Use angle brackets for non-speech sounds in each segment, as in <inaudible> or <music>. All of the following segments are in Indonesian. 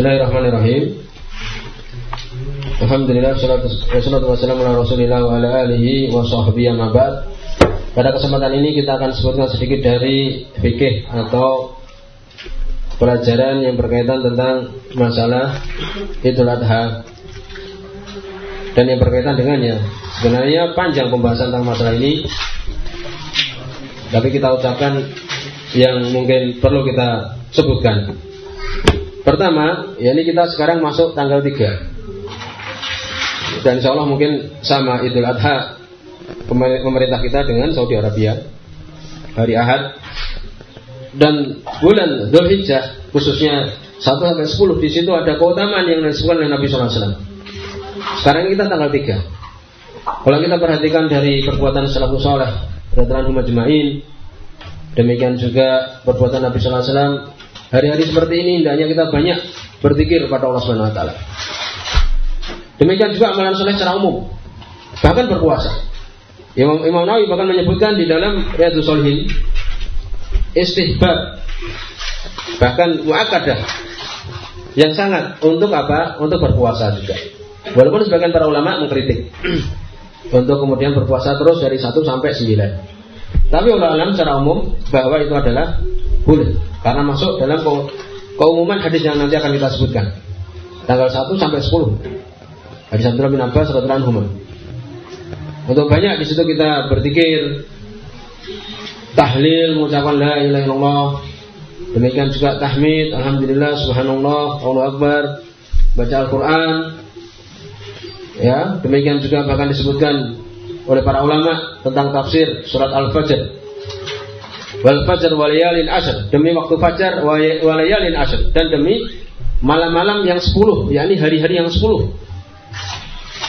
Bismillahirrahmanirrahim. Alhamdulillah wassalatu wassalamu ala Rasulillah wa ala alihi wa sahbihi amma Pada kesempatan ini kita akan sebutkan sedikit dari fikih atau pelajaran yang berkaitan tentang masalah Idul Adha dan yang berkaitan dengannya. Sebenarnya panjang pembahasan tentang masalah ini, tapi kita ucapkan yang mungkin perlu kita sebutkan. Pertama, ya ini kita sekarang masuk tanggal 3 Dan insya Allah mungkin sama Idul Adha Pemerintah kita dengan Saudi Arabia Hari Ahad Dan bulan Dhul Hijjah Khususnya 1 sampai 10 Di situ ada keutamaan yang disebutkan oleh Nabi SAW Sekarang kita tanggal 3 Kalau kita perhatikan dari perbuatan salafus soleh Radharan Majma'in Demikian juga perbuatan Nabi SAW Hari-hari seperti ini hendaknya kita banyak berzikir kepada Allah Subhanahu wa taala. Demikian juga amalan soleh secara umum. Bahkan berpuasa. Imam, Imam Nawawi bahkan menyebutkan di dalam Riyadhus Shalihin istihbab bahkan muakkadah yang sangat untuk apa? Untuk berpuasa juga. Walaupun sebagian para ulama mengkritik <clears throat> untuk kemudian berpuasa terus dari 1 sampai 9. Tapi ulama secara umum bahwa itu adalah boleh. Karena masuk dalam keumuman hadis yang nanti akan kita sebutkan. Tanggal 1 sampai 10. Hadis Abdullah bin Abbas radhiyallahu Untuk banyak di situ kita berzikir, tahlil, mengucapkan la ilaha illallah. Demikian juga tahmid, alhamdulillah, subhanallah, Allahu akbar, baca Al-Qur'an. Ya, demikian juga bahkan disebutkan oleh para ulama tentang tafsir surat Al-Fajr wal fajar walayalin asr. Demi waktu fajar walayalin asr. Dan demi malam-malam yang sepuluh yakni hari-hari yang sepuluh.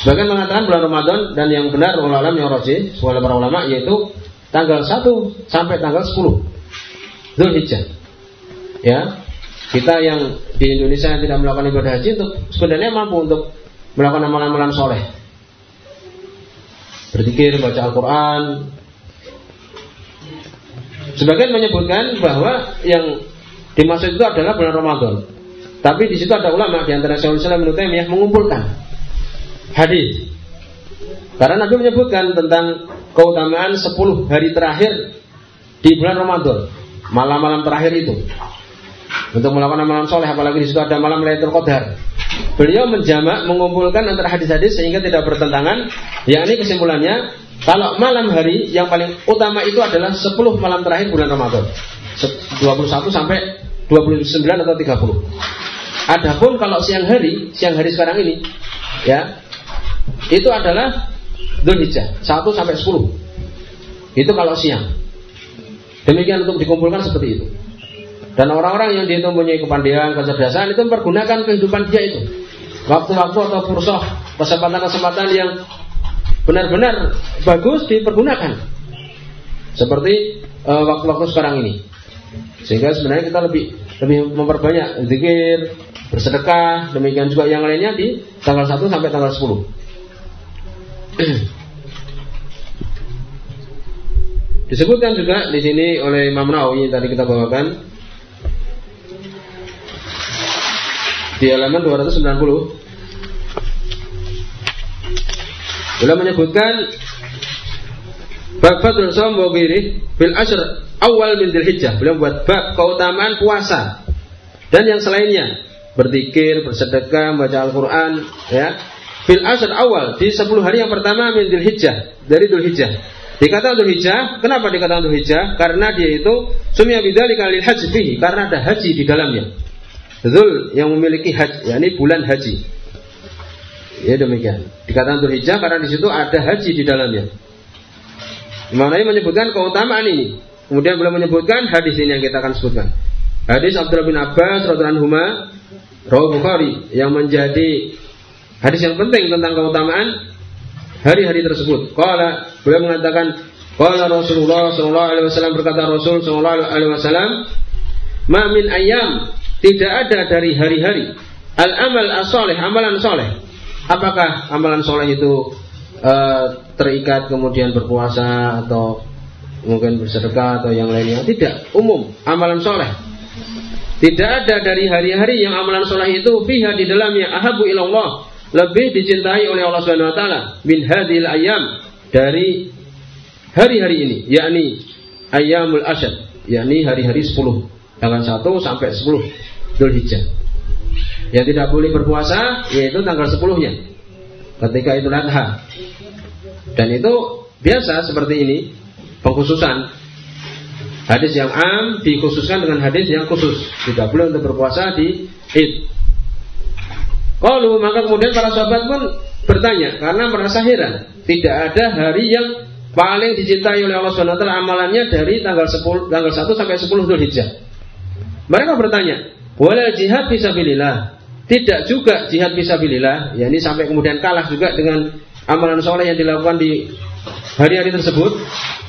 Sebagian mengatakan bulan Ramadan dan yang benar ulama yang roji sebuah para ulama yaitu tanggal 1 sampai tanggal 10 Zulhijjah. Ya. Kita yang di Indonesia yang tidak melakukan ibadah haji itu sebenarnya mampu untuk melakukan amalan-amalan soleh. Berzikir baca Al-Quran Sebagian menyebutkan bahwa yang dimaksud itu adalah bulan Ramadan. Tapi di situ ada ulama di antara Syaikhul Islam Ibnu Taimiyah mengumpulkan hadis. Karena Nabi menyebutkan tentang keutamaan 10 hari terakhir di bulan Ramadan, malam-malam terakhir itu. Untuk melakukan amalan soleh, apalagi di situ ada malam Lailatul Qadar. Beliau menjamak mengumpulkan antara hadis-hadis sehingga tidak bertentangan. Yakni kesimpulannya kalau malam hari yang paling utama itu adalah 10 malam terakhir bulan Ramadan. 21 sampai 29 atau 30. Adapun kalau siang hari, siang hari sekarang ini, ya, itu adalah Dzulhijjah 1 sampai 10. Itu kalau siang. Demikian untuk dikumpulkan seperti itu. Dan orang-orang yang dia itu mempunyai kepandaian, kecerdasan itu mempergunakan kehidupan dia itu. Waktu-waktu atau fursah, kesempatan-kesempatan yang benar-benar bagus dipergunakan. Seperti uh, waktu-waktu sekarang ini. Sehingga sebenarnya kita lebih lebih memperbanyak zikir bersedekah demikian juga yang lainnya di tanggal 1 sampai tanggal 10 disebutkan juga di sini oleh Imam Nawawi tadi kita bawakan di halaman 290 Beliau menyebutkan bab Fadlul Saum wa bil ashr awal min Dzulhijjah. Beliau buat bab keutamaan puasa dan yang selainnya berzikir, bersedekah, membaca Al-Qur'an ya. Fil ashr awal di 10 hari yang pertama min Dzulhijjah, dari Dzulhijjah. Dikatakan Dzulhijjah, kenapa dikatakan Dzulhijjah? Karena dia itu sumya bidzalika lil hajj fihi, karena ada haji di dalamnya. Dzul yang memiliki haji, yakni bulan haji. Ya demikian. Dikatakan Dzulhijjah karena di situ ada haji di dalamnya. Imam menyebutkan keutamaan ini. Kemudian beliau menyebutkan hadis ini yang kita akan sebutkan. Hadis Abdullah bin Abbas radhiyallahu anhu Rawi Bukhari yang menjadi hadis yang penting tentang keutamaan hari-hari tersebut. Qala beliau mengatakan qala Rasulullah sallallahu alaihi wasallam berkata Rasul sallallahu alaihi wasallam, "Ma min ayam tidak ada dari hari-hari al-amal as-salih, amalan saleh Apakah amalan soleh itu uh, terikat kemudian berpuasa atau mungkin bersedekah atau yang lainnya? Tidak, umum amalan soleh. Tidak ada dari hari-hari yang amalan soleh itu fiha di dalamnya ahabu ilallah lebih dicintai oleh Allah Subhanahu wa taala min hadhil ayam dari hari-hari ini yakni ayamul asyad yakni hari-hari 10 tanggal 1 sampai 10 Dzulhijjah. Yang tidak boleh berpuasa yaitu tanggal 10-nya. Ketika itu Adha. Dan itu biasa seperti ini pengkhususan Hadis yang am dikhususkan dengan hadis yang khusus. Tidak boleh untuk berpuasa di Id. Kalau maka kemudian para sahabat pun bertanya karena merasa heran. Tidak ada hari yang paling dicintai oleh Allah SWT amalannya dari tanggal 10 tanggal 1 sampai 10 Dzulhijjah. Mereka bertanya, "Wala jihad fisabilillah?" Tidak juga jihad fisabilillah, ya ini sampai kemudian kalah juga dengan amalan soleh yang dilakukan di hari-hari tersebut.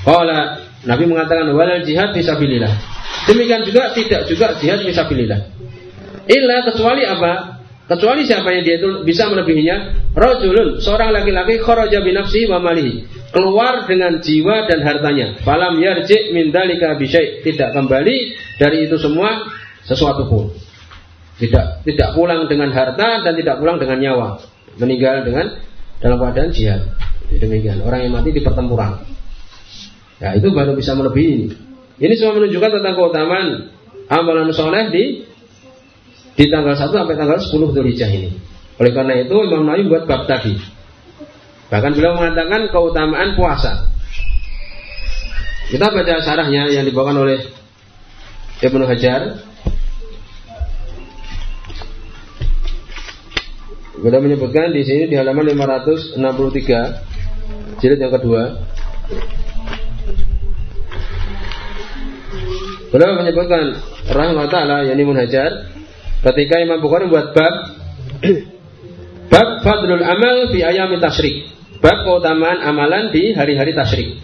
Qala Nabi mengatakan walal jihad fisabilillah. Demikian juga tidak juga jihad fisabilillah. Illa kecuali apa? Kecuali siapa yang dia itu bisa melebihinya? Rajulun, seorang laki-laki kharaja bi nafsihi wa malihi. Keluar dengan jiwa dan hartanya. Falam yarji min dalika bisyai. Tidak kembali dari itu semua sesuatu pun. Tidak tidak pulang dengan harta dan tidak pulang dengan nyawa. Meninggal dengan dalam keadaan jihad. Demikian. Orang yang mati di pertempuran. Ya itu baru bisa melebihi. Ini semua menunjukkan tentang keutamaan amalan soleh di di tanggal 1 sampai tanggal 10 Dzulhijjah ini. Oleh karena itu Imam Nawawi buat bab tadi. Bahkan beliau mengatakan keutamaan puasa. Kita baca syarahnya yang dibawakan oleh Ibnu Hajar. Beliau menyebutkan di sini di halaman 563 jilid yang kedua Beliau menyebutkan rahmat taala yakni munhajar ketika Imam Bukhari membuat bab bab fadlul amal fi ayam tasyrik. Bab keutamaan amalan di hari-hari tasyrik.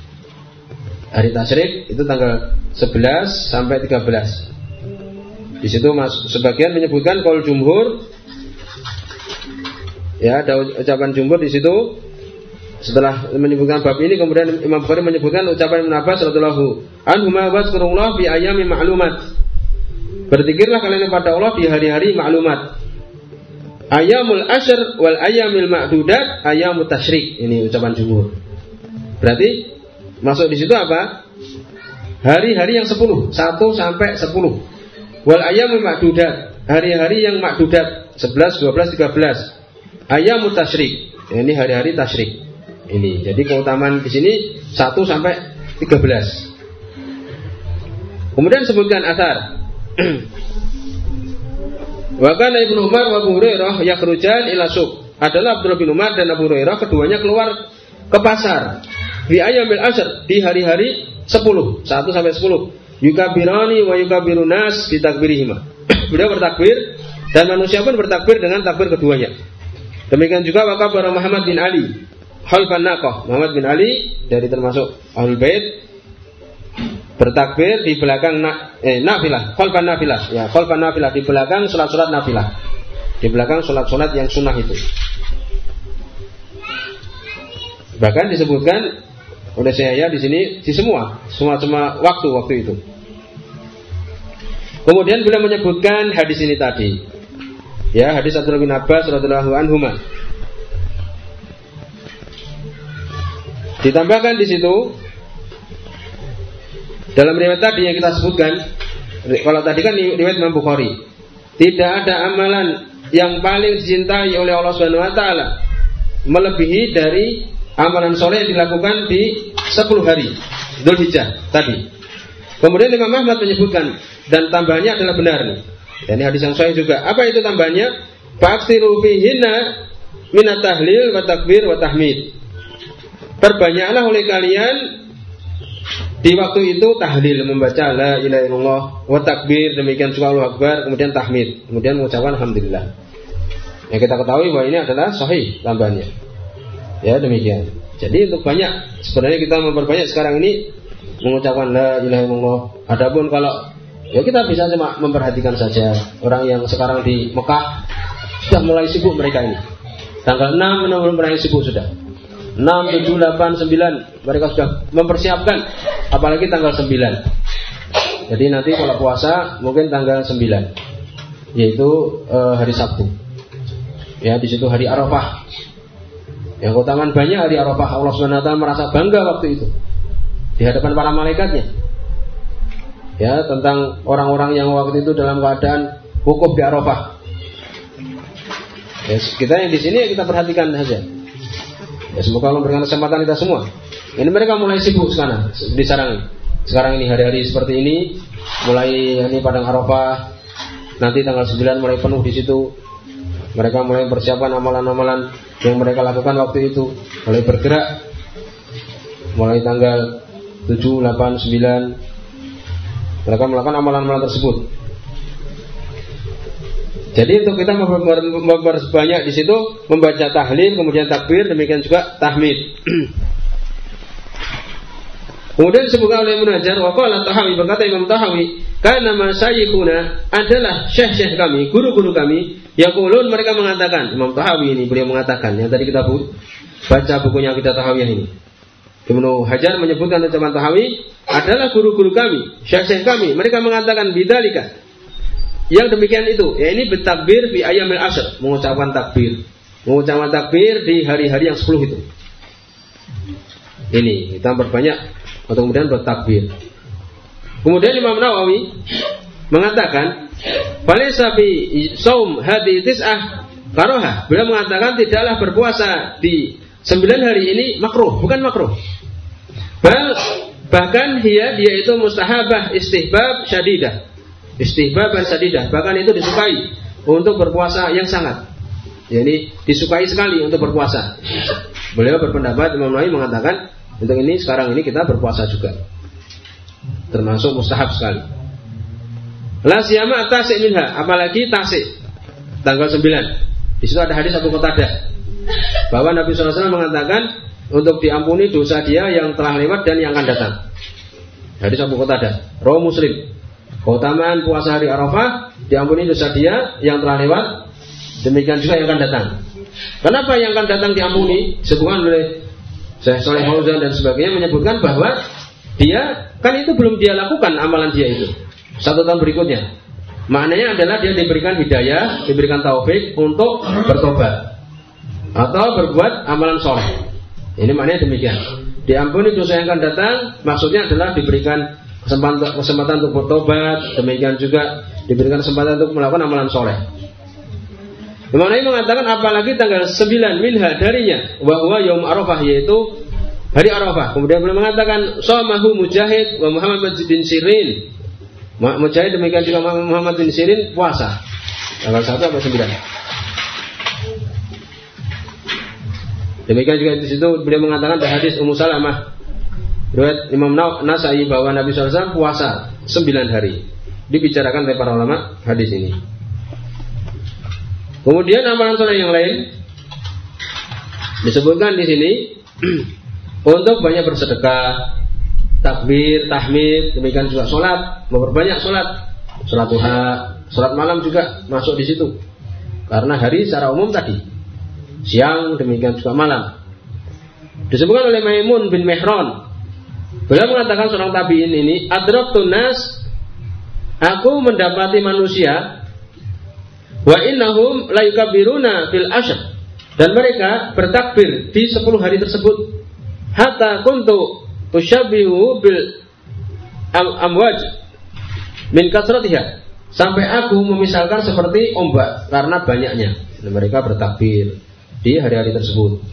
Hari tasyrik itu tanggal 11 sampai 13. Di situ mas, sebagian menyebutkan kol jumhur ya ada ucapan jumhur di situ setelah menyebutkan bab ini kemudian Imam Bukhari menyebutkan ucapan Ibnu Abbas radhiyallahu anhu ma wazkurullah fi ayami ma'lumat. Berzikirlah kalian kepada Allah di hari-hari maklumat. Ayamul asyr wal ayamil ma'dudat ayamut tasyrik. Ini ucapan jumhur. Berarti masuk di situ apa? Hari-hari yang 10, 1 sampai 10. Wal ayamul ma'dudat, hari-hari yang ma'dudat 11, 12, 13. Ayamut tasyrik. Ini hari-hari tasyrik. Ini. Jadi keutamaan di sini 1 sampai 13. Kemudian sebutkan asar. <clears throat> Wa kana Ibnu Umar wa Abu Hurairah yakhrujan ila suq. Adalah Abdullah bin Umar dan Abu Hurairah keduanya keluar ke pasar di ayamil asr di hari-hari 10, 1 sampai 10. Yukabirani wa yukabirunas di takbirihima. <clears throat> Beliau bertakbir dan manusia pun bertakbir dengan takbir keduanya. Demikian juga wakabar Muhammad bin Ali Khalfan Naqah Muhammad bin Ali dari termasuk Ahlul Bait bertakbir di belakang na, eh, nafilah, khalfan nafilah, ya, khalfan nafilah di belakang salat-salat nafilah. Di belakang salat-salat yang sunnah itu. Bahkan disebutkan oleh saya di sini di semua, semua semua waktu-waktu itu. Kemudian beliau menyebutkan hadis ini tadi. Ya, hadis Abdullah bin Abbas radhiyallahu anhu Ditambahkan di situ dalam riwayat tadi yang kita sebutkan, kalau tadi kan riwayat Imam Bukhari, tidak ada amalan yang paling dicintai oleh Allah Subhanahu wa taala melebihi dari amalan soleh yang dilakukan di 10 hari Dzulhijjah tadi. Kemudian Imam Ahmad menyebutkan dan tambahnya adalah benar nih. Dan ini hadis yang sahih juga. Apa itu tambahnya? Faksiru fihinna minat tahlil wa takbir wa tahmid. Perbanyaklah oleh kalian di waktu itu tahlil membaca la ilaha illallah wa takbir demikian juga Allahu akbar kemudian tahmid kemudian mengucapkan alhamdulillah. Yang kita ketahui bahwa ini adalah sahih tambahannya. Ya demikian. Jadi untuk banyak sebenarnya kita memperbanyak sekarang ini mengucapkan la ilaha illallah. Adapun kalau ya kita bisa cuma memperhatikan saja orang yang sekarang di Mekah sudah mulai sibuk mereka ini. Tanggal 6 mulai sibuk sudah. 6, 7, 8, 9 mereka sudah mempersiapkan apalagi tanggal 9 Jadi nanti kalau puasa mungkin tanggal 9 yaitu e, hari Sabtu. Ya, di situ hari Arafah. Yang keutamaan banyak hari Arafah Allah taala merasa bangga waktu itu di hadapan para malaikatnya. Ya, tentang orang-orang yang waktu itu dalam keadaan wukuf di Arafah. Ya, kita yang di sini kita perhatikan saja. Ya, semoga Allah memberikan kesempatan kita semua. Ini mereka mulai sibuk sekarang di sarang. Sekarang ini hari-hari seperti ini, mulai ini padang Arafah, nanti tanggal 9 mulai penuh di situ. Mereka mulai persiapan amalan-amalan yang mereka lakukan waktu itu, mulai bergerak, mulai tanggal 7, 8, 9 mereka melakukan amalan-amalan tersebut. Jadi untuk kita memperbanyak di situ membaca tahlil, kemudian takbir, demikian juga tahmid. <clears throat> Kemudian disebutkan oleh Ibnu Hajar, wa qala Tahawi berkata Imam Tahawi, karena masyayikuna adalah syekh-syekh kami, guru-guru kami, yaqulun mereka mengatakan, Imam Tahawi ini beliau mengatakan, yang tadi kita baca bukunya kita Tahawiyah ini. Ibnu Hajar menyebutkan ucapan Tahawi adalah guru-guru kami, syekh-syekh kami, mereka mengatakan bidalika. Yang demikian itu, ya ini bertakbir di ayamil asr, mengucapkan takbir. Mengucapkan takbir di hari-hari yang sepuluh itu. Ini kita berbanyak atau kemudian bertakbir. Kemudian Imam Nawawi mengatakan, "Falaysa fi saum hadi tis'ah karoha." Beliau mengatakan tidaklah berpuasa di sembilan hari ini makruh, bukan makruh. Bahkan dia dia itu mustahabah istihbab syadidah. Istihbab dan syadidah, bahkan itu disukai untuk berpuasa yang sangat. Jadi disukai sekali untuk berpuasa. Beliau berpendapat Imam Nawawi mengatakan untuk ini sekarang ini kita berpuasa juga. Termasuk mustahab sekali. La siyama tasik minha, apalagi tasik. Tanggal 9. Di situ ada hadis Abu Qatadah bahwa Nabi SAW mengatakan untuk diampuni dosa dia yang telah lewat dan yang akan datang. Hadis Abu Qatadah, Rawi Muslim. Keutamaan puasa hari Arafah diampuni dosa dia yang telah lewat, demikian juga yang akan datang. Kenapa yang akan datang diampuni? Sebutkan oleh Syekh Soleh Fauzan dan sebagainya menyebutkan bahwa dia kan itu belum dia lakukan amalan dia itu satu tahun berikutnya. Maknanya adalah dia diberikan hidayah, diberikan taufik untuk bertobat atau berbuat amalan soleh. Ini maknanya demikian. Diampuni dosa yang akan datang, maksudnya adalah diberikan kesempatan, kesempatan untuk bertobat, demikian juga diberikan kesempatan untuk melakukan amalan soleh. Imam Nawawi mengatakan apalagi tanggal 9 minha darinya bahwa Yaum Arafah yaitu hari Arafah. Kemudian beliau mengatakan Somahu Mujahid wa Muhammad bin Sirin. Mujahid demikian juga Muhammad bin Sirin puasa. Tanggal 1 atau 9. Demikian juga di situ beliau mengatakan hadis Ummu Salamah riwayat Imam Nasai bahwa Nabi SAW puasa 9 hari. Dibicarakan oleh para ulama hadis ini. Kemudian amalan soleh yang lain disebutkan di sini <clears throat> untuk banyak bersedekah, takbir, tahmid, demikian juga sholat, memperbanyak sholat, sholat duha, sholat malam juga masuk di situ. Karena hari secara umum tadi, siang demikian juga malam. Disebutkan oleh Maimun bin Mehron. Beliau mengatakan seorang tabiin ini, adraktu nas, aku mendapati manusia Wa innahum la yukabbiruna fil ashr. Dan mereka bertakbir di 10 hari tersebut. Hatta kuntu tusyabihu bil amwaj min kasratiha. Sampai aku memisalkan seperti ombak karena banyaknya. Dan mereka bertakbir di hari-hari tersebut.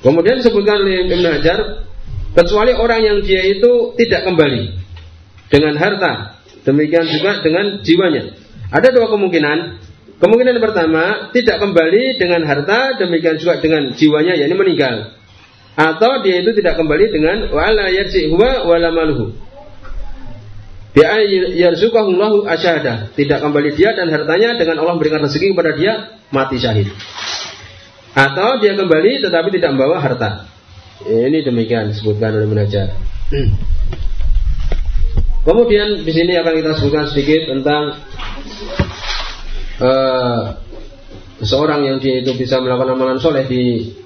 Kemudian disebutkan oleh Ibn Hajar kecuali orang yang dia itu tidak kembali dengan harta demikian juga dengan jiwanya. Ada dua kemungkinan. Kemungkinan yang pertama tidak kembali dengan harta demikian juga dengan jiwanya yakni meninggal. Atau dia itu tidak kembali dengan wala yarji huwa wala maluhu tidak kembali dia dan hartanya dengan Allah memberikan rezeki kepada dia mati syahid atau dia kembali tetapi tidak membawa harta. Ini demikian disebutkan oleh Munajar. Kemudian di sini akan kita sebutkan sedikit tentang uh, seseorang yang dia itu bisa melakukan amalan soleh di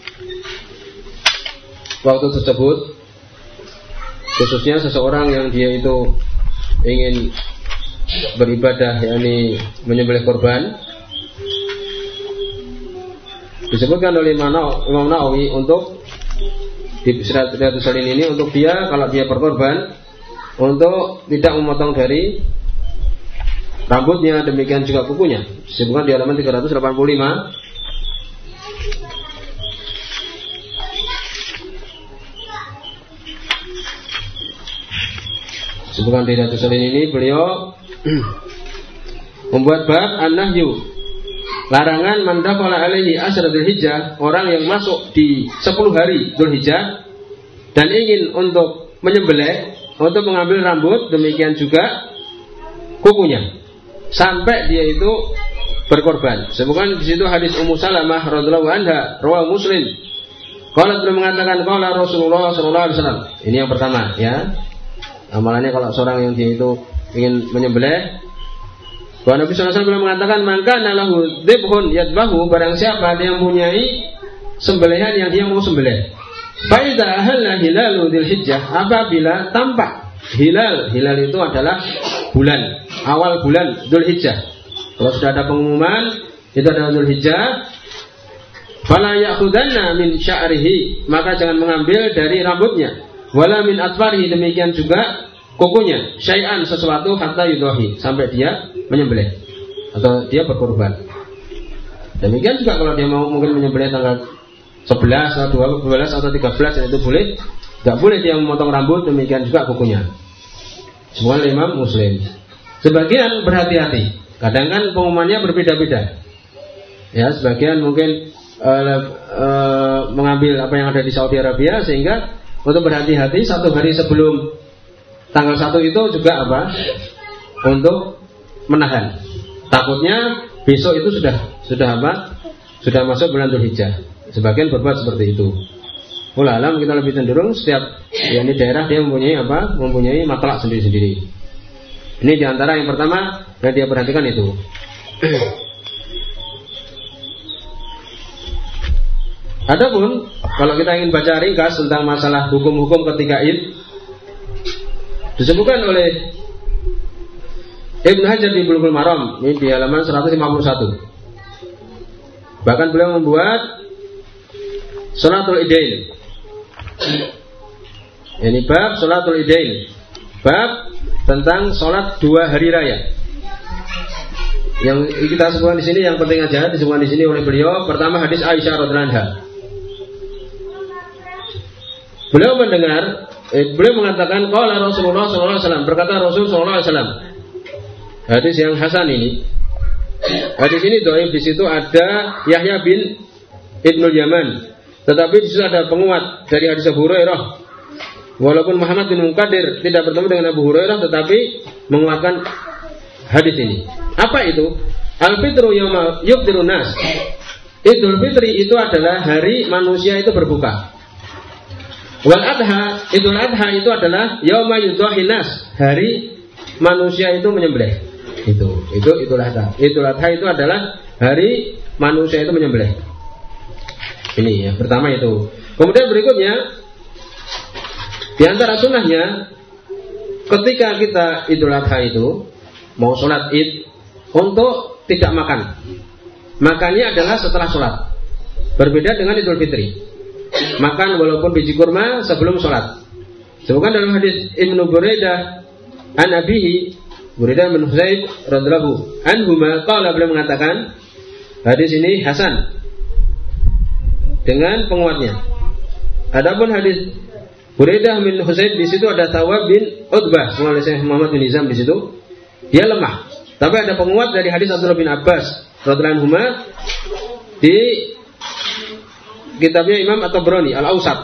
waktu tersebut. Khususnya seseorang yang dia itu ingin beribadah yakni menyembelih korban disebutkan oleh Imam Nawawi untuk di Siratul Salin ini untuk dia kalau dia berkorban untuk tidak memotong dari rambutnya demikian juga kukunya. Disebutkan di halaman 385 Sebutkan di Ratu Salin ini beliau <clears throat> membuat bab an-nahyu larangan mandakala alaihi asradul hijjah orang yang masuk di 10 hari Dhul Hijjah dan ingin untuk menyembelih untuk mengambil rambut demikian juga kukunya sampai dia itu berkorban. Sebutkan di situ hadis Ummu Salamah radhiyallahu anha, rawah Muslim. Kalau belum mengatakan kalau Rasulullah sallallahu alaihi wasallam. Ini yang pertama ya. Amalannya kalau seorang yang dia itu ingin menyembelih bahwa Nabi SAW belum mengatakan maka nalahu dibhun yadbahu barang siapa dia mempunyai sembelihan yang dia mau sembelih. Faidah ahalla hilalu dil hijjah apabila tampak hilal hilal itu adalah bulan awal bulan dul hijjah. Kalau sudah ada pengumuman itu adalah dul hijjah, fala ya'khudanna min sya'rihi maka jangan mengambil dari rambutnya Wala min atfarihi demikian juga kukunya. Syai'an sesuatu hatta yudohi. Sampai dia menyembelih. Atau dia berkorban. Demikian juga kalau dia mau mungkin menyembelih tanggal 11 atau 12 atau 13 itu boleh. Tidak boleh dia memotong rambut demikian juga kukunya. Semua imam muslim. Sebagian berhati-hati. Kadang kan pengumumannya berbeda-beda. Ya, sebagian mungkin uh, uh, mengambil apa yang ada di Saudi Arabia sehingga untuk berhati-hati satu hari sebelum tanggal satu itu juga apa? Untuk menahan. Takutnya besok itu sudah sudah apa? Sudah masuk bulan Dzulhijjah. Sebagian berbuat seperti itu. Alam kita lebih cenderung setiap ya ini daerah dia mempunyai apa? Mempunyai matlak sendiri-sendiri. Ini di antara yang pertama yang dia perhatikan itu. Adapun kalau kita ingin baca ringkas tentang masalah hukum-hukum ketika id disebutkan oleh Ibn Hajar di Bulughul Maram ini di halaman 151. Bahkan beliau membuat Salatul Idain. Ini bab Salatul Idain. Bab tentang sholat dua hari raya. Yang kita sebutkan di sini yang penting aja disebutkan di sini oleh beliau. Pertama hadis Aisyah radhiallahu anha. Beliau mendengar, eh, beliau mengatakan kalau Rasulullah SAW berkata Rasul SAW. Hadis yang Hasan ini. Hadis ini doa di situ ada Yahya bin Ibnu Yaman. Tetapi di situ ada penguat dari hadis Abu Hurairah. Walaupun Muhammad bin Munkadir tidak bertemu dengan Abu Hurairah tetapi menguatkan hadis ini. Apa itu? Al-fitru yawma nas. Idul Fitri itu adalah hari manusia itu berbuka. Wal adha, idul adha itu adalah yauma nas, hari manusia itu menyembelih. Itu, itu idul adha. Idul adha itu adalah hari manusia itu menyembelih. Ini ya, pertama itu. Kemudian berikutnya di antara sunnahnya ketika kita idul adha itu mau sholat id untuk tidak makan. Makannya adalah setelah sholat. Berbeda dengan idul fitri makan walaupun biji kurma sebelum sholat. Sebutkan dalam hadis Ibnu Buraidah an Abihi Buraidah bin Husaib radhiyallahu anhuma qala beliau mengatakan hadis ini hasan dengan penguatnya. Adapun hadis Buraidah bin Husaib di situ ada Tawab bin Utbah, Syekh Muhammad bin Nizam di situ. Dia lemah. Tapi ada penguat dari hadis Abdullah bin Abbas radhiyallahu anhu di kitabnya Imam atau Broni Al-Ausat.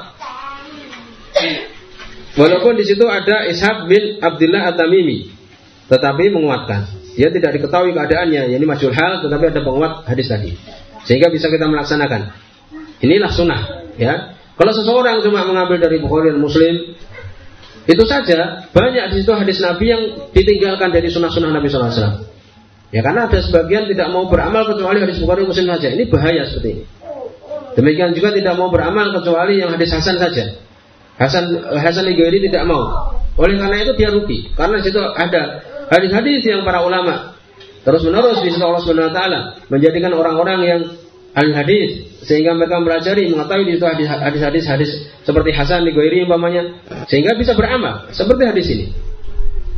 Walaupun di situ ada Ishaq bin Abdullah At-Tamimi, tetapi menguatkan. Dia tidak diketahui keadaannya, ini majul hal, tetapi ada penguat hadis tadi. Sehingga bisa kita melaksanakan. Inilah sunnah, ya. Kalau seseorang cuma mengambil dari Bukhari dan Muslim, itu saja banyak di situ hadis Nabi yang ditinggalkan dari sunnah-sunnah Nabi SAW. Ya karena ada sebagian tidak mau beramal kecuali hadis Bukhari Muslim saja. Ini bahaya seperti ini. Demikian juga tidak mau beramal kecuali yang hadis hasan saja. Hasan Hasan Ligairi tidak mau. Oleh karena itu dia rugi. Karena situ ada hadis-hadis yang para ulama terus menerus di Allah Subhanahu Wa Taala menjadikan orang-orang yang al hadis sehingga mereka mempelajari mengetahui di situ hadis-hadis hadis seperti Hasan Ligairi umpamanya sehingga bisa beramal seperti hadis ini.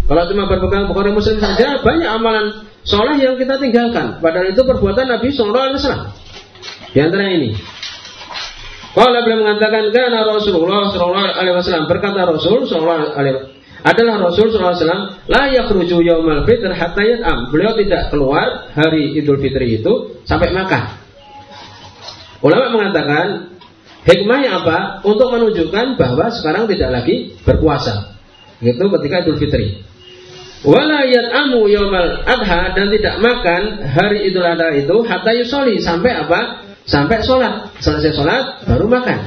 Kalau cuma berpegang Bukhari Muslim saja banyak amalan soleh yang kita tinggalkan. Padahal itu perbuatan Nabi Sallallahu Alaihi Wasallam. Di antara ini, kalau beliau mengatakan karena Rasulullah Sallallahu Alaihi Wasallam berkata Rasul Sallallahu Alaihi adalah Rasul Sallallahu Alaihi Wasallam la yakhruju yaumal fitr hatta yat'am. Beliau tidak keluar hari Idul Fitri itu sampai makan. Ulama mengatakan hikmahnya apa? Untuk menunjukkan bahwa sekarang tidak lagi berpuasa. Itu ketika Idul Fitri. Wala yat'amu yaumal adha dan tidak makan hari Idul Adha itu hatta yusoli sampai apa? Sampai sholat. Selesai sholat baru makan.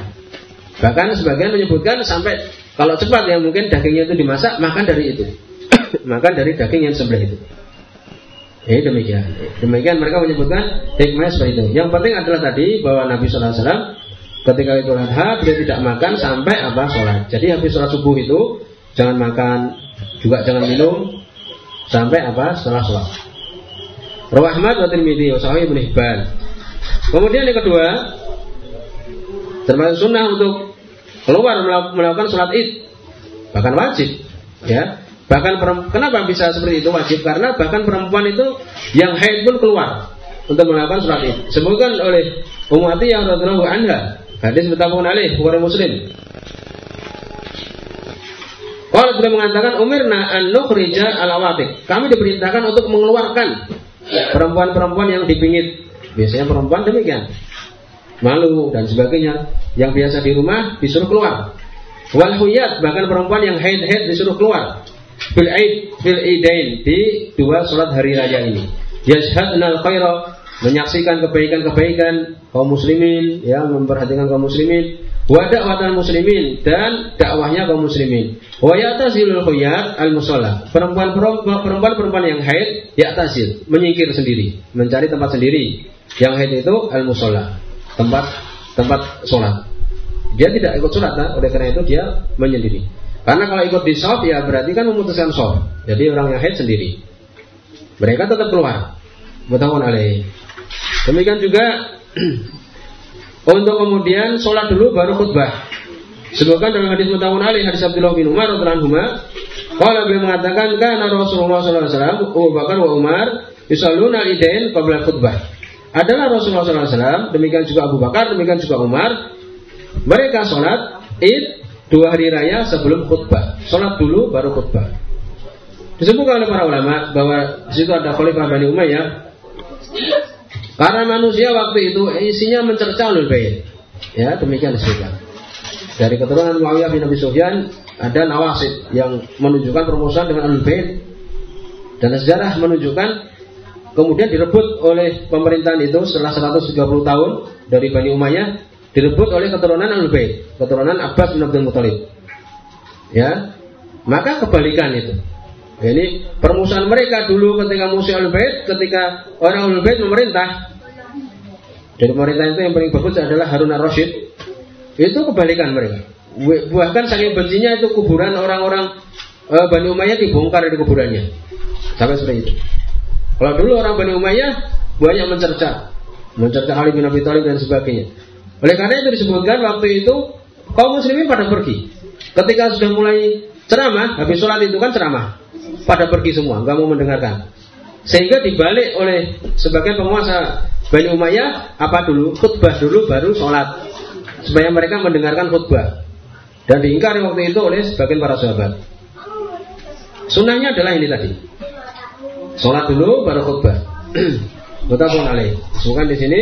Bahkan sebagian menyebutkan sampai kalau cepat yang mungkin dagingnya itu dimasak makan dari itu. <coughs> makan dari daging yang sebelah itu. Eh demikian. Demikian mereka menyebutkan hikmah seperti itu. Yang penting adalah tadi bahwa Nabi SAW ketika itu adha dia tidak makan sampai apa sholat. Jadi habis sholat subuh itu jangan makan juga jangan minum sampai apa setelah sholat. Rawahmat wa Tirmidzi wa Sahih Ibnu Hibban. Kemudian yang kedua, termasuk sunnah untuk keluar melakukan sholat id, bahkan wajib, ya. Bahkan kenapa bisa seperti itu wajib? Karena bahkan perempuan itu yang haid pun keluar untuk melakukan sholat id. Sebutkan oleh Ummu yang radhiyallahu anha, hadis muttafaqun alaih, Bukhari Muslim. Kalau sudah mengatakan umirna an nukhrija al Kami diperintahkan untuk mengeluarkan perempuan-perempuan yang dipingit Biasanya perempuan demikian. Malu dan sebagainya. Yang biasa di rumah disuruh keluar. Wal huyat bahkan perempuan yang haid-haid disuruh keluar. Fil aid fil idain di dua sholat hari raya ini. Yashhadna al-khaira menyaksikan kebaikan-kebaikan kaum muslimin yang memperhatikan kaum muslimin wa da'watal muslimin dan dakwahnya kaum muslimin wa ya'tazilul khuyat al musalla perempuan perempuan perempuan yang haid ya'tazil menyingkir sendiri mencari tempat sendiri yang haid itu al musola, tempat tempat sholat. Dia tidak ikut sholat, nah, oleh karena itu dia menyendiri. Karena kalau ikut di shop ya berarti kan memutuskan shop. Jadi orang yang haid sendiri. Mereka tetap keluar. Mutawun alaih. Demikian juga <clears throat> untuk kemudian sholat dulu baru khutbah. Sebutkan dalam hadis mutawun alaih hadis Abdullah bin Umar radhiyallahu Kalau beliau mengatakan karena Rasulullah SAW, Abu Bakar wa Umar yusalluna idain qabla khutbah adalah Rasulullah SAW, demikian juga Abu Bakar, demikian juga Umar. Mereka sholat id dua hari raya sebelum khutbah. Sholat dulu baru khutbah. Disebutkan oleh para ulama bahwa di situ ada Khalifah Bani Umayyah. Karena manusia waktu itu isinya mencerca bait. Ya, demikian disebutkan. Dari keturunan Muawiyah bin Abi Sufyan ada nawasid yang menunjukkan permusuhan dengan ulul bait. Dan sejarah menunjukkan kemudian direbut oleh pemerintahan itu setelah 130 tahun dari Bani Umayyah direbut oleh keturunan Al Bait, keturunan Abbas bin Abdul Muthalib. Ya, maka kebalikan itu. Ini permusuhan mereka dulu ketika musuh Al Bait, ketika orang Al Bait memerintah. Jadi pemerintah itu yang paling bagus adalah Harun ar-Rasyid. Itu kebalikan mereka. Bahkan saking bencinya itu kuburan orang-orang e, Bani Umayyah dibongkar dari kuburannya. Sampai seperti itu. Kalau dulu orang Bani Umayyah banyak mencerca, mencerca Ali bin Abi Thalib dan sebagainya. Oleh karena itu disebutkan waktu itu kaum muslimin pada pergi. Ketika sudah mulai ceramah, habis sholat itu kan ceramah, pada pergi semua, nggak mau mendengarkan. Sehingga dibalik oleh sebagian penguasa Bani Umayyah apa dulu khutbah dulu baru sholat supaya mereka mendengarkan khutbah dan diingkari waktu itu oleh sebagian para sahabat. Sunnahnya adalah ini tadi. Sholat dulu baru khutbah. <clears throat> Mutafun alaih. Bukan di sini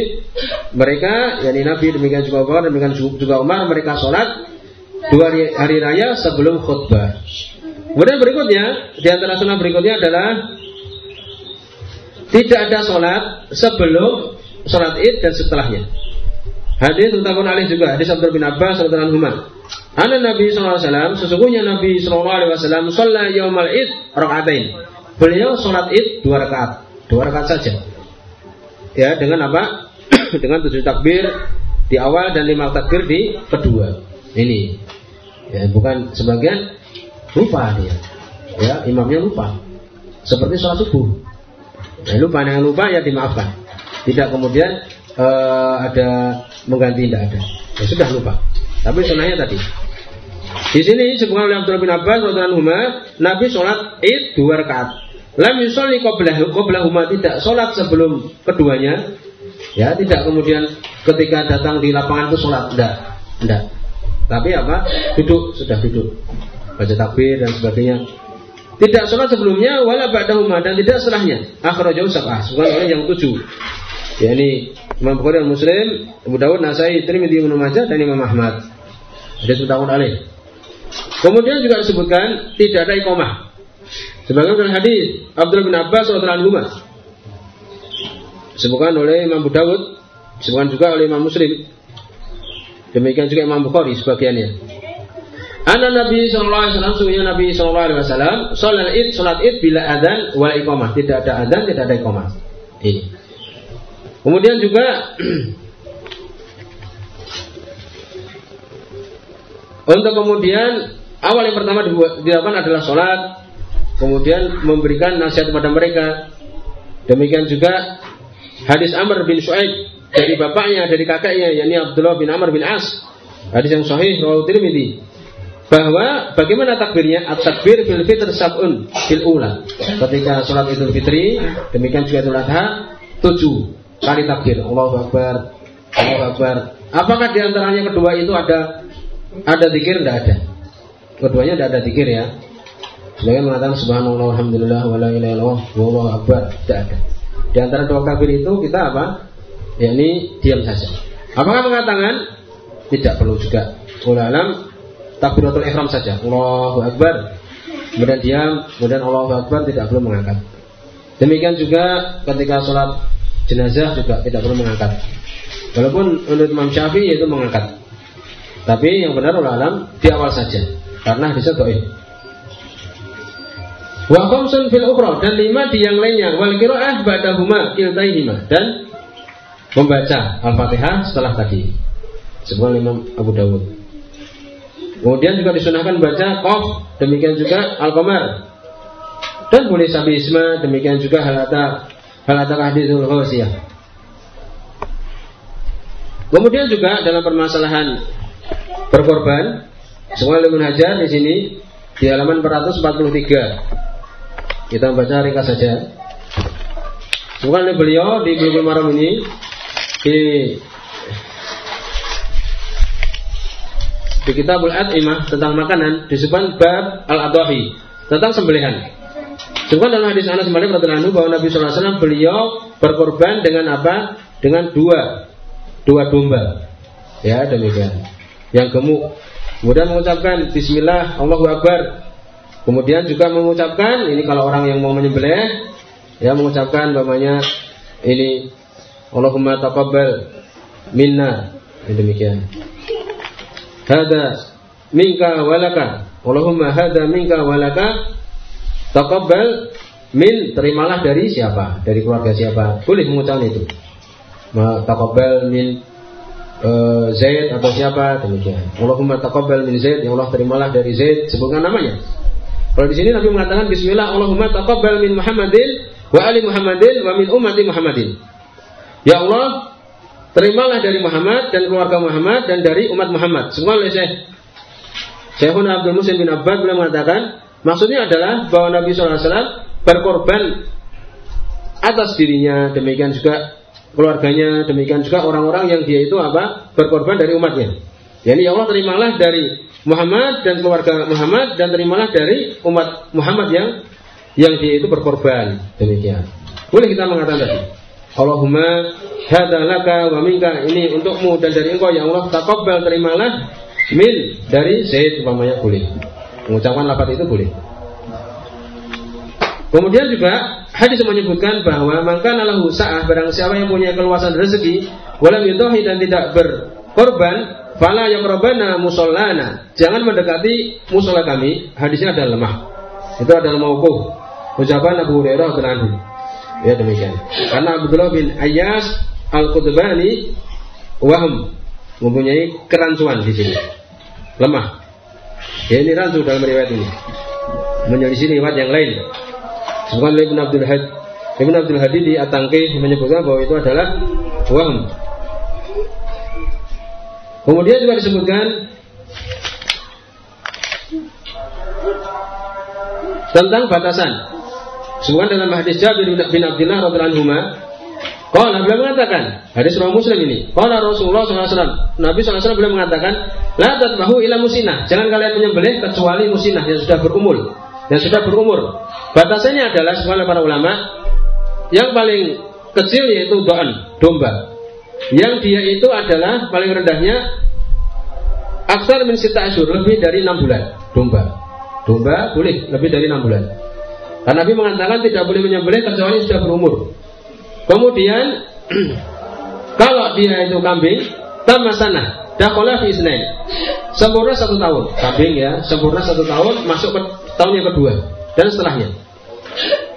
mereka, yakni Nabi demikian juga Umar demikian juga Umar mereka sholat dua hari, hari raya sebelum khutbah. Kemudian berikutnya di antara sunnah berikutnya adalah tidak ada sholat sebelum sholat id dan setelahnya. Hadis mutafun alaih juga hadis Abdul bin Abbas radhiyallahu anhu. Anak Nabi SAW, sesungguhnya Nabi SAW, sholat yaumal id rakaatain. Beliau sholat id dua rakaat, dua rakaat saja. Ya, dengan apa? <clears throat> dengan tujuh takbir di awal dan lima takbir di kedua. Ini. Ya, bukan sebagian lupa dia. Ya, imamnya lupa. Seperti sholat subuh. Ya, lupa yang lupa ya dimaafkan. Tidak kemudian uh, ada mengganti tidak ada. Ya, sudah lupa. Tapi sunnahnya tadi. Di sini disebutkan oleh Abdullah bin Abbas radhiyallahu Nabi sholat id dua rakaat. Lam yusolli qablah huma tidak sholat sebelum keduanya. Ya, tidak kemudian ketika datang di lapangan itu sholat, tidak, tidak. Tapi apa? Duduk, sudah duduk. Baca takbir dan sebagainya. Tidak sholat sebelumnya, wala ba'dahuma dan tidak setelahnya. Akhrajahu sab'ah. Sebuah oleh yang tujuh. Ya ini Imam Bukhari dan Muslim, Abu Dawud, Nasai, Tirmidzi, Ibnu Majah dan Imam Ahmad. Ada setahun alih. Kemudian juga disebutkan tidak ada iqamah. Sebagian dari hadis Abdul bin Abbas radhiyallahu anhu disebutkan oleh Imam Abu Dawud, disebutkan juga oleh Imam Muslim. Demikian juga Imam Bukhari sebagiannya. Anak Nabi Sallallahu Alaihi Wasallam, sungguhnya Nabi Sallallahu Alaihi Wasallam, sholat id, sholat id bila adan wal iqamah. Tidak ada adan, tidak ada iqamah. Ini. Kemudian juga <clears throat> untuk kemudian awal yang pertama dilakukan adalah sholat, kemudian memberikan nasihat kepada mereka. Demikian juga hadis Amr bin Shu'aib dari bapaknya, dari kakaknya, yakni Abdullah bin Amr bin As. Hadis yang sahih Tirmidzi. Bahwa bagaimana takbirnya? At-takbir fil fitr sab'un fil ula. Ketika sholat idul fitri demikian juga idul adha tujuh kali takbir. Allahu Akbar Allahu Akbar. Apakah di antaranya kedua itu ada ada zikir tidak ada keduanya tidak ada zikir ya Sebagian mengatakan subhanallah alhamdulillah wa la ilaha illallah akbar tidak ada. Di antara dua takbir itu kita apa? Ya ini diam saja. Apakah mengatakan tidak perlu juga. Ulalam takbiratul ihram saja. Allahu akbar. Kemudian diam, kemudian Allahu akbar tidak perlu mengangkat. Demikian juga ketika sholat jenazah juga tidak perlu mengangkat. Walaupun untuk Imam Syafi'i itu mengangkat. Tapi yang benar ulama di awal saja karena hadisnya dhaif. Wa khamsun fil ukhra dan lima di yang lainnya wal qiraah ba'dahuma kiltaihima dan membaca Al-Fatihah setelah tadi. Sebuah Imam Abu Dawud. Kemudian juga disunahkan baca Qaf, demikian juga Al-Qamar. Dan boleh Sabi Isma, demikian juga Halata Halata Hadithul Ghawsiyah. Kemudian juga dalam permasalahan berkorban, semua Ibn Hajar di sini di halaman 443. Kita baca ringkas saja. Bukan beliau di Bulughul Maram ini di di Kitabul At'imah tentang makanan disebutkan bab al-adhahi tentang sembelihan. Sebutkan dalam hadis Anas Malik radhiyallahu bahwa Nabi SAW beliau berkorban dengan apa? Dengan dua dua domba. Ya demikian. Yang gemuk. Kemudian mengucapkan Bismillah Allahu Akbar. Kemudian juga mengucapkan ini kalau orang yang mau menyembelih ya mengucapkan bapaknya ini Allahumma taqabbal minna. Demikian. Hada minka walaka Allahumma hada minka walaka taqabbal min. Terimalah dari siapa? Dari keluarga siapa? Boleh mengucapkan itu. Ma taqabbal min uh, Zaid atau siapa demikian. Allahumma taqabbal min Zaid ya Allah terimalah dari Zaid sebutkan namanya. Kalau di sini Nabi mengatakan Bismillah Allahumma taqabbal min Muhammadin wa ali Muhammadin wa min ummati Muhammadin. Ya Allah, terimalah dari Muhammad dan keluarga Muhammad dan dari umat Muhammad. Semua oleh Syekh. Syekhun Abdul Muslim bin Abbad beliau mengatakan, maksudnya adalah bahwa Nabi SAW berkorban atas dirinya, demikian juga keluarganya, demikian juga orang-orang yang dia itu apa berkorban dari umatnya. Jadi ya Allah terimalah dari Muhammad dan keluarga Muhammad dan terimalah dari umat Muhammad yang yang dia itu berkorban. Demikian. Boleh kita mengatakan tadi. Allahumma hada laka wa minka ini untukmu dan dari engkau ya Allah taqabbal terimalah min dari Zaid umpamanya boleh mengucapkan lafaz itu boleh Kemudian juga hadis menyebutkan bahwa maka lahu sa'ah barang siapa yang punya keluasan rezeki walam yutohi dan tidak berkorban fala yaqrabana musallana jangan mendekati musola kami hadisnya adalah lemah itu adalah mauquf ucapan Abu Hurairah radhiyallahu Ya demikian. Karena Abdullah bin Ayyas Al-Qutbani waham mempunyai kerancuan di sini. Lemah. Ya ini rancu dalam riwayat ini. Menyelisih riwayat yang lain. Oleh Ibn Abdul Had Ibn Abdul Hadi di Atangki menyebutkan bahwa itu adalah wahm. Kemudian juga disebutkan tentang batasan. Sebutkan dalam hadis Jabir bin Abdullah radhiyallahu anhu Kalau beliau mengatakan, hadis Rasul Muslim ini. Kalau Rasulullah SAW, Nabi SAW beliau mengatakan, La tatbahu ila musinah. Jangan kalian menyembelih kecuali musinah yang sudah berumur. Yang sudah berumur. Batasannya adalah sebenarnya para ulama yang paling kecil yaitu doan, domba. Yang dia itu adalah paling rendahnya aksar min sita lebih dari enam bulan domba. Domba boleh lebih dari enam bulan. Karena Nabi mengatakan tidak boleh menyembelih kecuali sudah berumur. Kemudian <clears throat> kalau dia itu kambing, tamasana, dakola fi isnain. Sempurna satu tahun, kambing ya, sempurna satu tahun masuk ke tahun yang kedua dan setelahnya.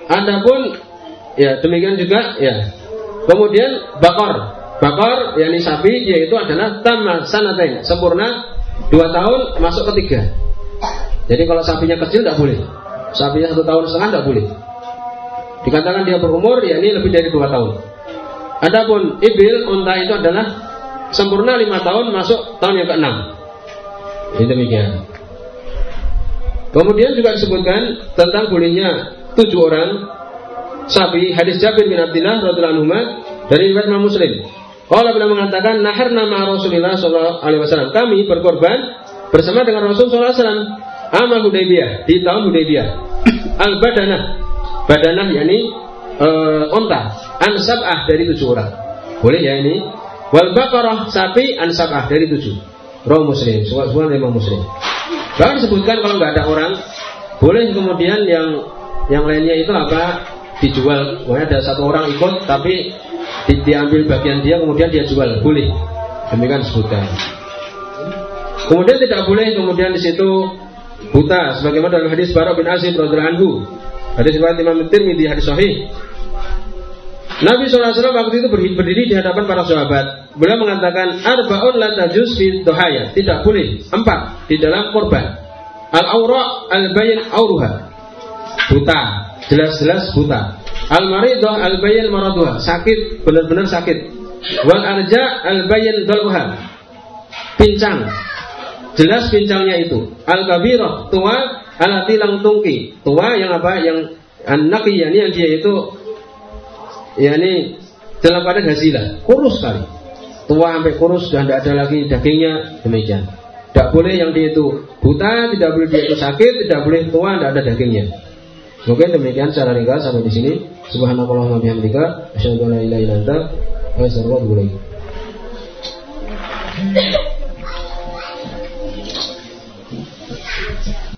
Adapun ya demikian juga ya. Kemudian bakor, bakor yakni sapi yaitu adalah tamasanatain, sempurna dua tahun masuk ketiga. Jadi kalau sapinya kecil tidak boleh, sapinya satu tahun setengah tidak boleh. Dikatakan dia berumur, ya ini lebih dari dua tahun. Adapun ibil, unta itu adalah sempurna lima tahun masuk tahun yang keenam. Ini demikian. Kemudian juga disebutkan tentang bolehnya tujuh orang sapi. Hadis Jabir bin Abdullah radhiallahu anhu dari riwayat Imam Muslim. Kalau beliau mengatakan nahar nama Rasulullah Shallallahu Alaihi Wasallam. Kami berkorban bersama dengan Rasul Shallallahu Alaihi Wasallam amal Hudaybiyah di tahun Hudaybiyah. Al badanah badanah yakni uh, onta. Ansabah dari tujuh orang. Boleh ya ini? Wal bakarah sapi ansabah dari tujuh. Roh muslim. Semua semua memang muslim bahkan disebutkan kalau nggak ada orang boleh kemudian yang yang lainnya itu apa dijual. Wah, ada satu orang ikut tapi di, diambil bagian dia kemudian dia jual. Boleh. Demikian disebutkan. Kemudian tidak boleh kemudian di situ buta sebagaimana dalam hadis Bara bin Azim radhiyallahu anhu. Hadis Imam Tirmidzi hadis sahih. Nabi SAW waktu itu berdiri di hadapan para sahabat. Beliau mengatakan, Arba'un la tajuz fi dohaya. Tidak boleh. Empat. Di dalam korban. Al-awra al-bayin auruha. Buta. Jelas-jelas buta. Al-maridah al-bayin maraduha. Sakit. Benar-benar sakit. Wal arja al-bayin. Pincang. Jelas pincangnya itu. Al-kabirah. Tua ala tilang tungki tua yang apa yang anak yani yang dia itu yani dalam pada hasilah kurus sekali tua sampai kurus dan tidak ada lagi dagingnya demikian tidak boleh yang dia itu buta tidak boleh dia itu sakit tidak boleh tua tidak ada dagingnya Mungkin demikian cara ringkas sampai di sini. Subhanallah wa bihamdika asyhadu an la ilaha illa anta wa astaghfiruka wa atubu ilaik.